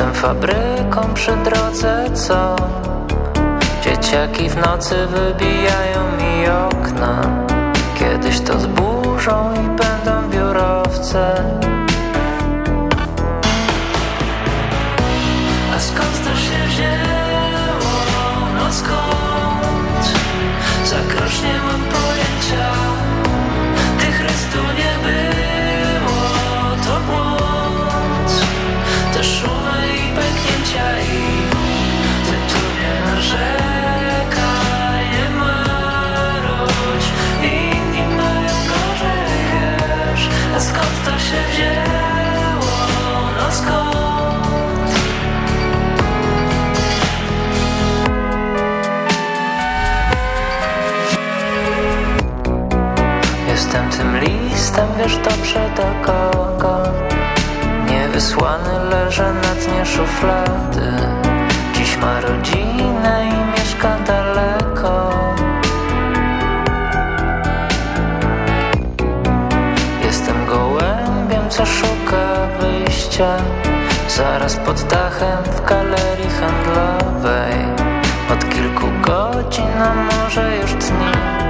Jestem fabryką przy drodze, co? Dzieciaki w nocy wybijają mi okna Kiedyś to zburzą i będą biurowce listem wiesz dobrze do kogo Niewysłany leży na dnie szuflady. Dziś ma rodzinę i mieszka daleko. Jestem gołębiem, co szuka wyjścia. Zaraz pod dachem w galerii handlowej. Od kilku godzin, a może już dni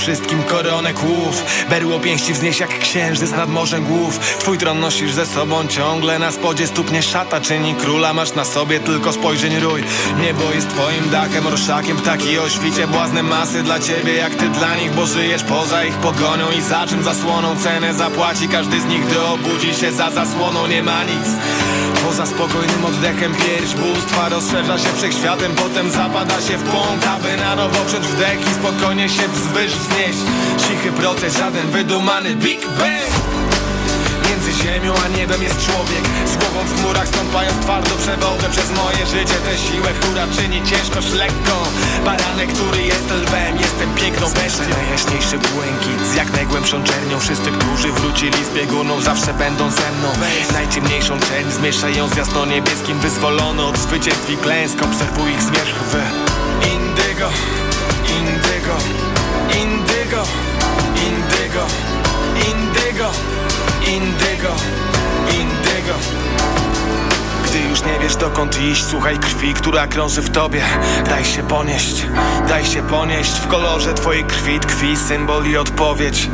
wszystkim koronę kłów. Berło pięści wznieś jak księżyc nad morzem głów. Twój tron nosisz ze sobą ciągle Na spodzie stuknie szata, czyni króla Masz na sobie tylko spojrzeń rój. Niebo jest twoim dachem, orszakiem Ptaki o świcie, błazne masy dla ciebie Jak ty dla nich, bo żyjesz poza ich pogonią. I za czym zasłoną cenę zapłaci Każdy z nich, gdy obudzi się za zasłoną. Nie ma nic Poza spokojnym oddechem. Pierś bóstwa Rozszerza się wszechświatem, potem zapada się w pąk Aby na nowo wziąć wdech i spokojnie się wzwyż wznieść. Cichy proces, żaden wydumany Big Bang Między ziemią a niebem jest człowiek. Z głową w chmurach stąpając twardo przewodem Przez moje życie tę siłę, która czyni ciężkość lekką. Baranek, który jest lwem, jestem piękną bestią Najjaśniejszy błękit. Z jak najgłębszą czernią Wszyscy, którzy wrócili z bieguną zawsze będą ze mną. Najciemniejszą czerń zmieszaj ją z jasno-niebieskim Wyzwolono od zwycięstw i klęsk Obserwuj ich zmierzch w indygo, indygo, Indygo, indygo. Gdy już nie wiesz dokąd iść Słuchaj krwi, która krąży w tobie. Daj się ponieść, daj się ponieść W kolorze twojej krwi. Tkwi symbol i odpowiedź.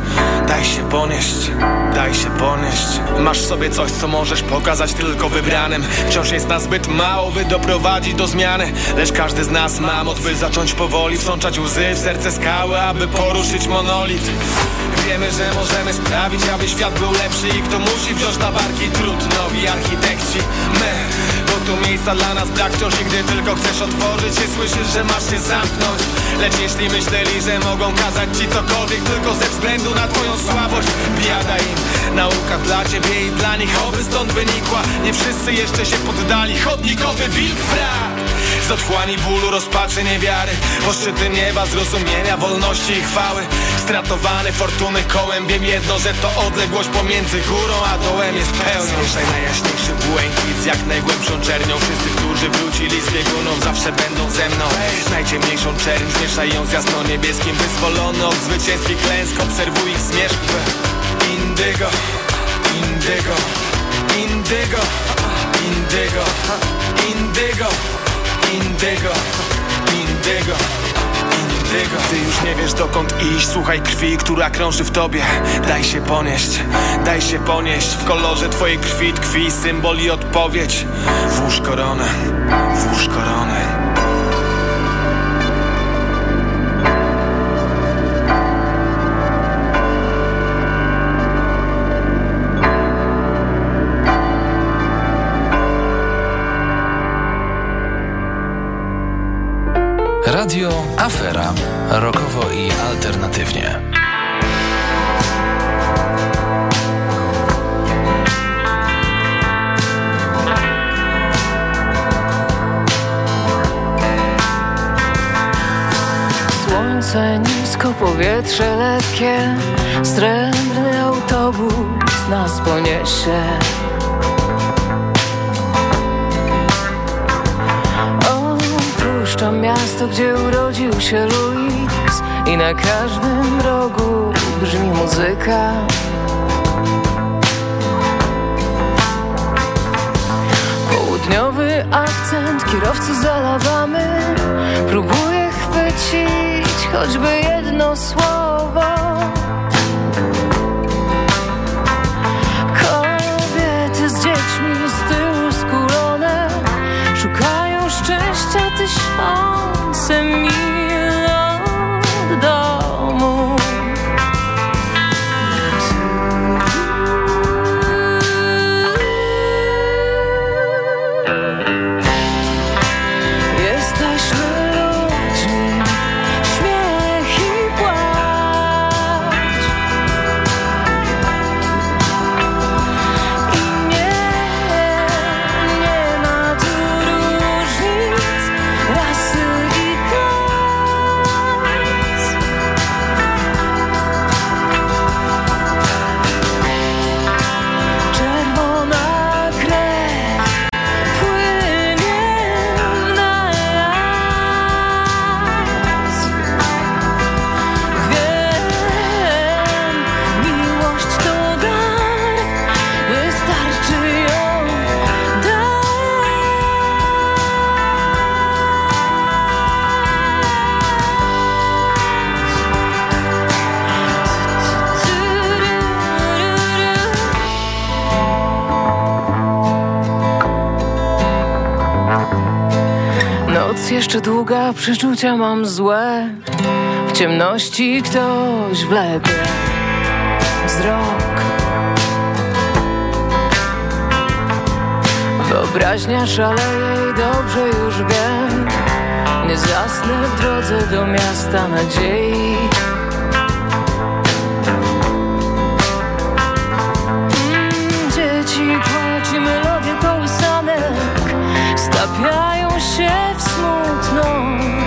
Daj się ponieść, daj się ponieść. Masz sobie coś, co możesz pokazać tylko wybranym. Wciąż jest nas zbyt mało, by doprowadzić do zmiany. Lecz każdy z nas ma moc, by zacząć powoli Wsączać łzy w serce skały, aby poruszyć monolit Wiemy, że możemy sprawić, aby świat był lepszy I kto musi wziąć na barki trud. Nowi architekci, my Bo tu miejsca dla nas brak wciąż I gdy tylko chcesz otworzyć się Słyszysz, że masz się zamknąć. Lecz jeśli myśleli, że mogą kazać ci cokolwiek Tylko ze względu na twoją słabość Biada im Nauka dla ciebie i dla nich Oby stąd wynikła. Nie wszyscy jeszcze się poddali Chodnikowy z otchłani bólu, rozpaczy, niewiary Po szczyty nieba, zrozumienia, wolności i chwały. Stratowany fortuny kołem Wiem jedno, że to odległość pomiędzy górą a dołem jest pełna Zmieszaj najjaśniejszy błękit z jak najgłębszą czernią. Wszyscy, którzy wrócili z bieguną zawsze będą ze mną. Najciemniejszą czerń zmieszaj ją z jasno-niebieskim Wyzwolony od zwycięstw i klęsk. Obserwuj ich zmierzch Indygo, indygo, indygo, indygo, indygo Indygo, indygo, indygo. Ty już nie wiesz dokąd iść. Słuchaj krwi, która krąży w tobie. Daj się ponieść, daj się ponieść. W kolorze twojej krwi tkwi symbol i odpowiedź. Włóż koronę, włóż koronę Afera. Rokowo i alternatywnie. Słońce nisko, powietrze lekkie Srebrny autobus nas poniesie miasto, gdzie urodził się Louis I na każdym rogu brzmi muzyka. Południowy akcent kierowcy z Alabamy. Próbuje chwycić choćby jedno słowo. Kobiety z dziećmi z tyłu skulone Szukają szczęścia to me. Przeczucia mam złe. W ciemności ktoś wlepie wzrok. Wyobraźnia szaleje i dobrze już wiem. Nie zasnę w drodze do miasta nadziei. Mm, Dzieci i melodie kołysanek Stapiają się w know.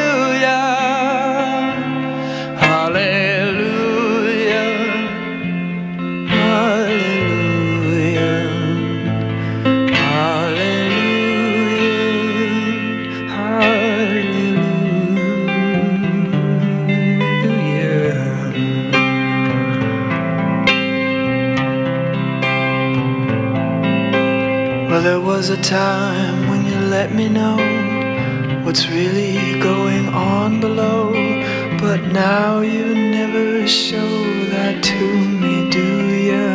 Was a time when you let me know what's really going on below. But now you never show that to me, do you?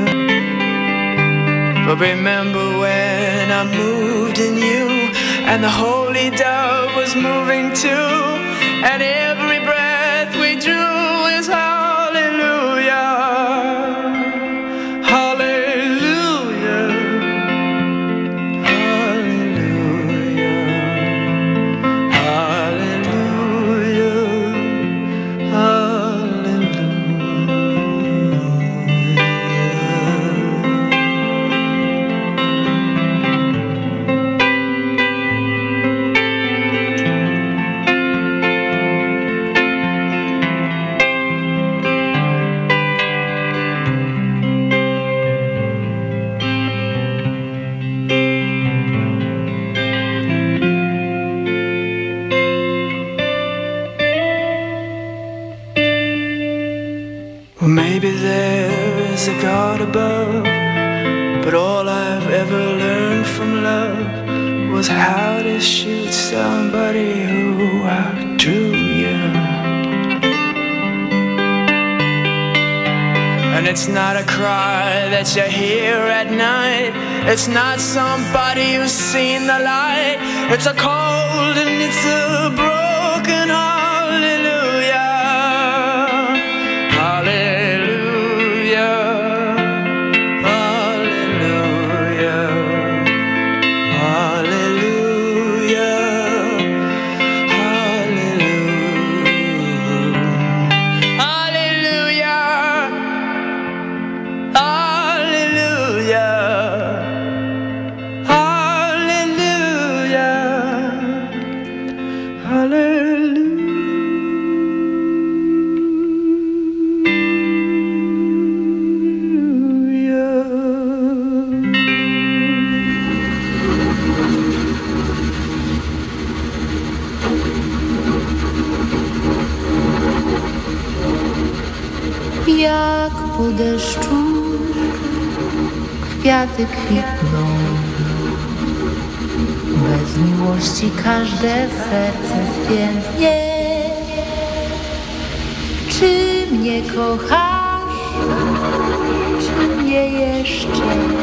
But remember when I moved in you and the holy dove was moving too, and every you're here at night. It's not somebody who's seen the light. It's a cold and it's a bright. kwiaty kwitną. Bez miłości każde serce zwiędnie. Czy mnie kochasz? Czy mnie jeszcze?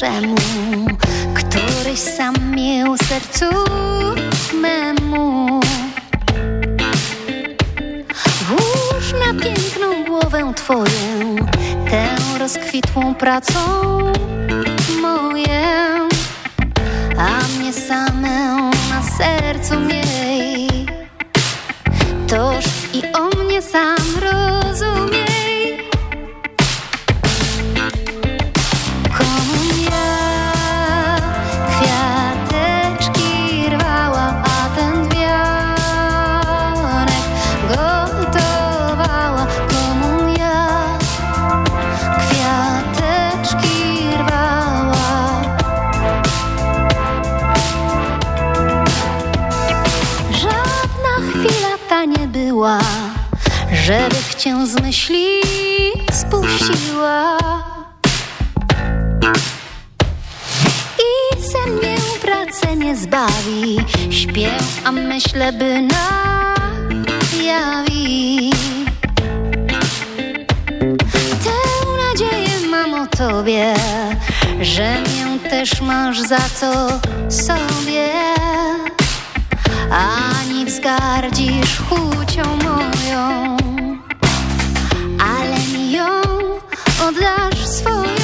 pierwszemu, któryś sam mił sercu memu. Włóż na piękną głowę twoją, tę rozkwitłą pracą moje, a mnie samę na sercu miej. Toż i o mnie sam rozum. żebych cię z myśli spuściła. I sen mnie pracę nie zbawi, śpię, a myślę by najawi. Tę nadzieję mam o tobie, że mię też masz za co sobie. Ani wzgardzisz chucią moją oddasz swoją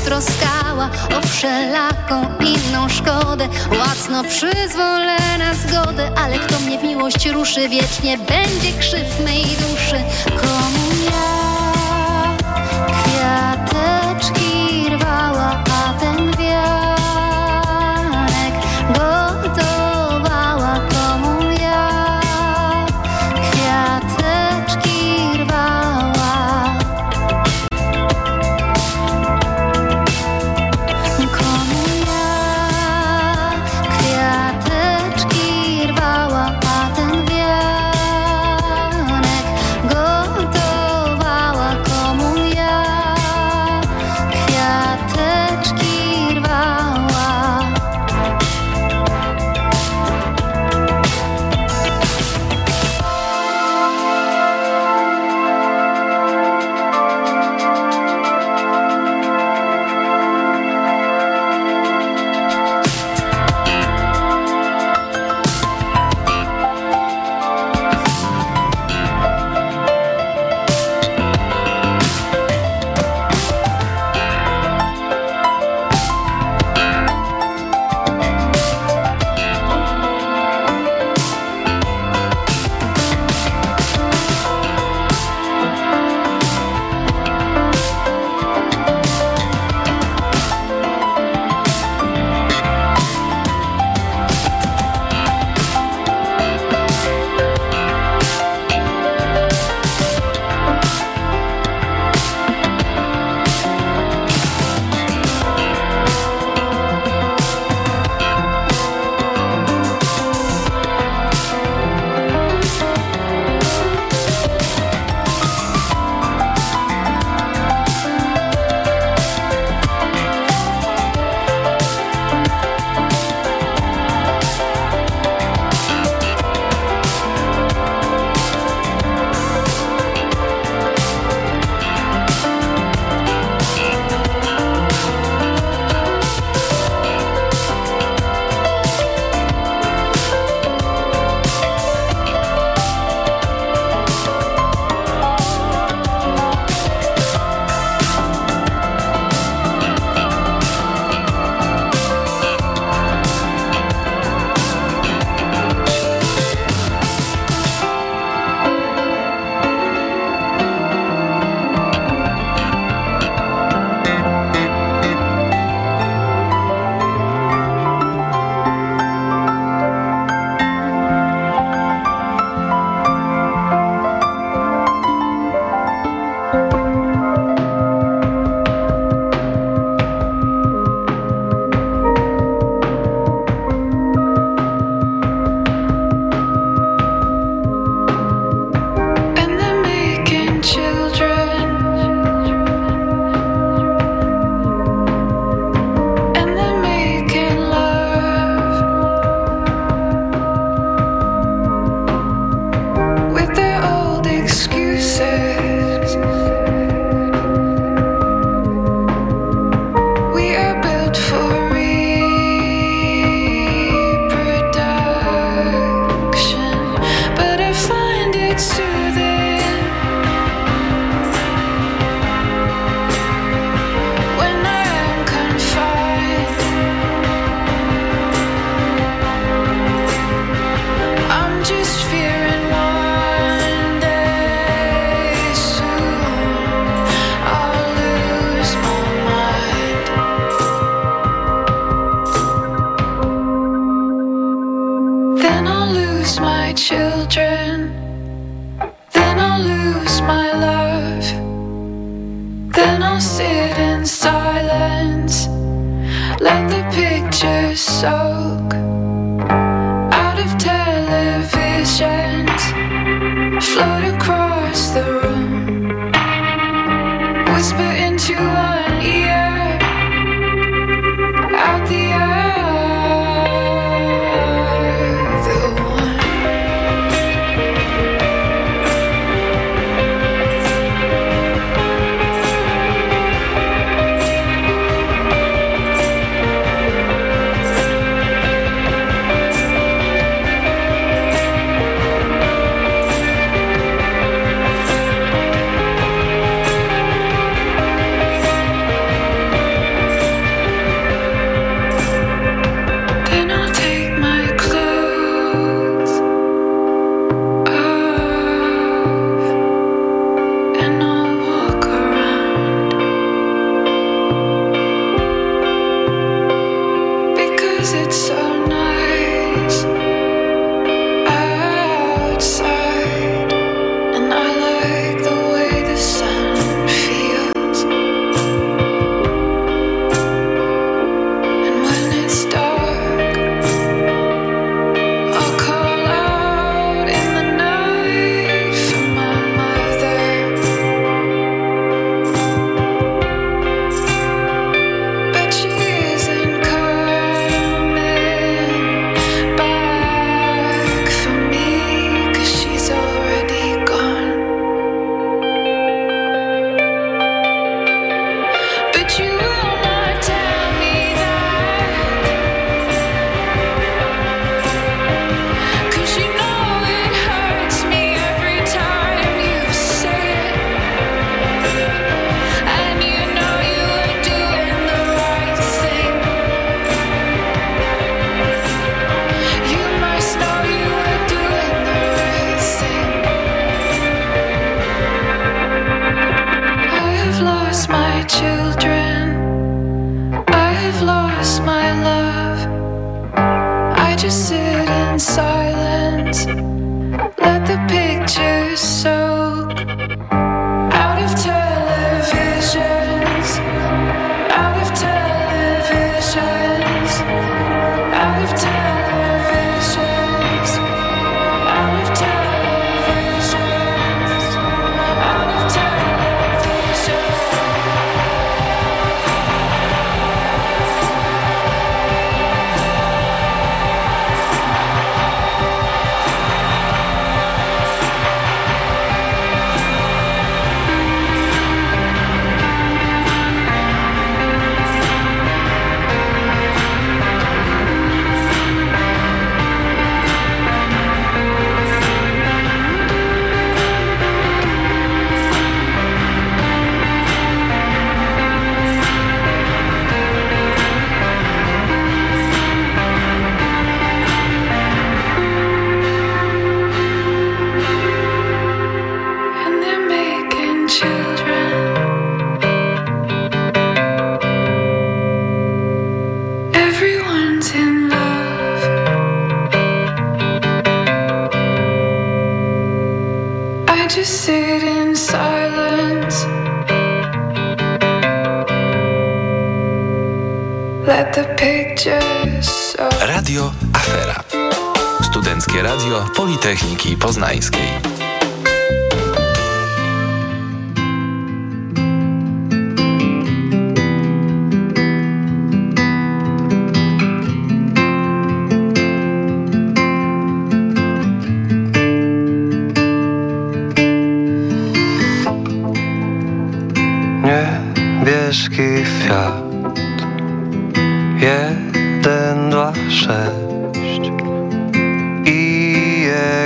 jak utroskała O wszelaką inną szkodę. Łacno przyzwolę na zgodę Ale kto mnie w miłość ruszy Wiecznie będzie krzyw mej duszy. Komu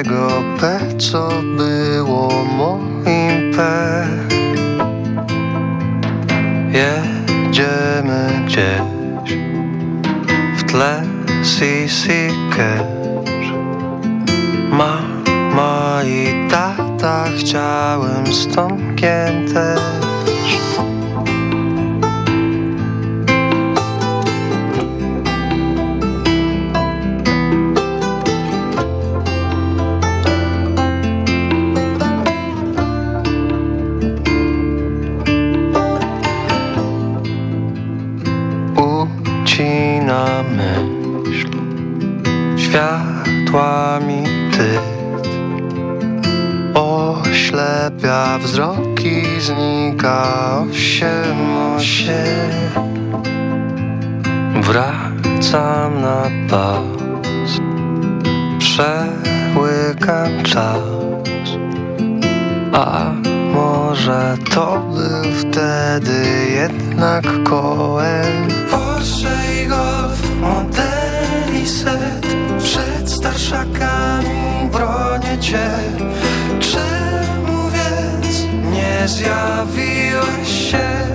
I jego P, co było moim P. Jedziemy gdzieś w tle Cash Mama i tata chciałem Tomkiem też Oślepia wzroki, znika osiem, osiem Wracam na pas. Przełykam czas. A może to był wtedy jednak kołem? Porsche i Golf, modeli set. Przed starszakami bronię cię. Więc nie zjawiłeś się?